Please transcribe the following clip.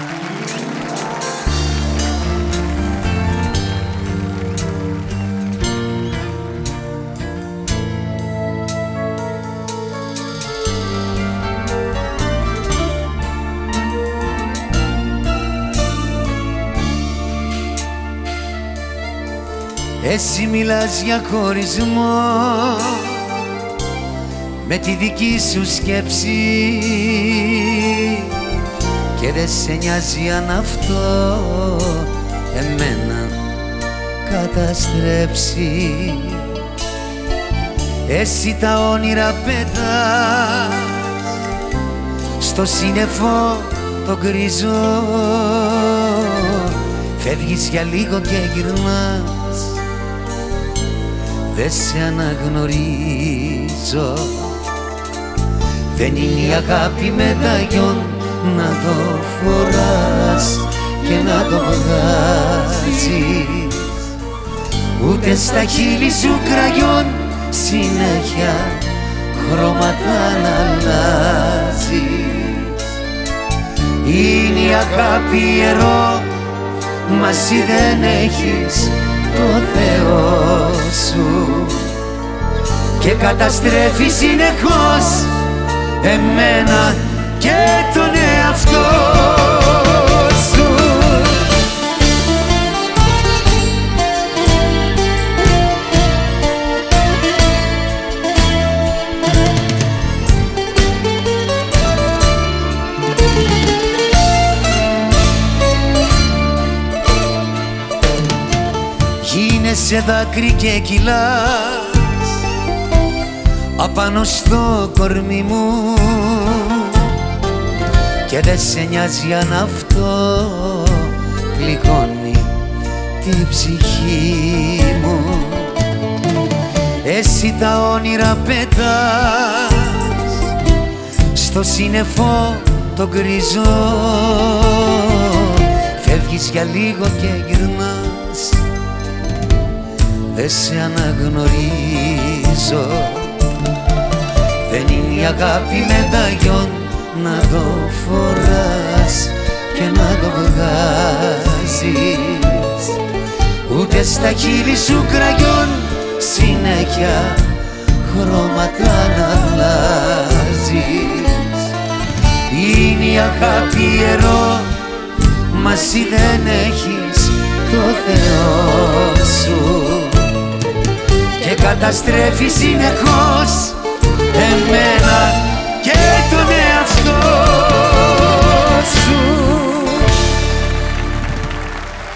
Εσύ μιλάς για χωρισμό με τη δική σου σκέψη και δεν σε νοιάζει αν αυτό εμένα καταστρέψει. Εσύ τα όνειρα πετάς στο σύννεφο το γκρίζο Φεύγεις για λίγο και γυρνάς Δε σε αναγνωρίζω. Δεν είναι η αγάπη μεταγιόν να το φοράς και να το βγάζεις. Ούτε στα χείλη σου κραγιόν συνέχεια χρώματα να αλλάζεις. Είναι η αγάπη ιερό Μας εσύ δεν έχεις το Θεό σου. Και καταστρέφεις συνεχώς εμένα σε δάκρυ και κυλάς απάνω στο κορμί μου. Και δεν σε νοιάζει αν αυτό πληγώνει την ψυχή μου. Εσύ τα όνειρα πετάς στο σύννεφο το γκριζό φεύγεις για λίγο και γυρνάς δεν σε αναγνωρίζω. Δεν είναι η αγάπη μεταγιόν να το φοράς και να το βγάζεις. Ούτε στα χείλη σου κραγιόν συνέχεια χρώματα να αλλάζεις. Είναι η αγάπη ιερό μα εσύ δεν έχεις το Θεό σου. και καταστρέφει συνεχώς εμένα. Και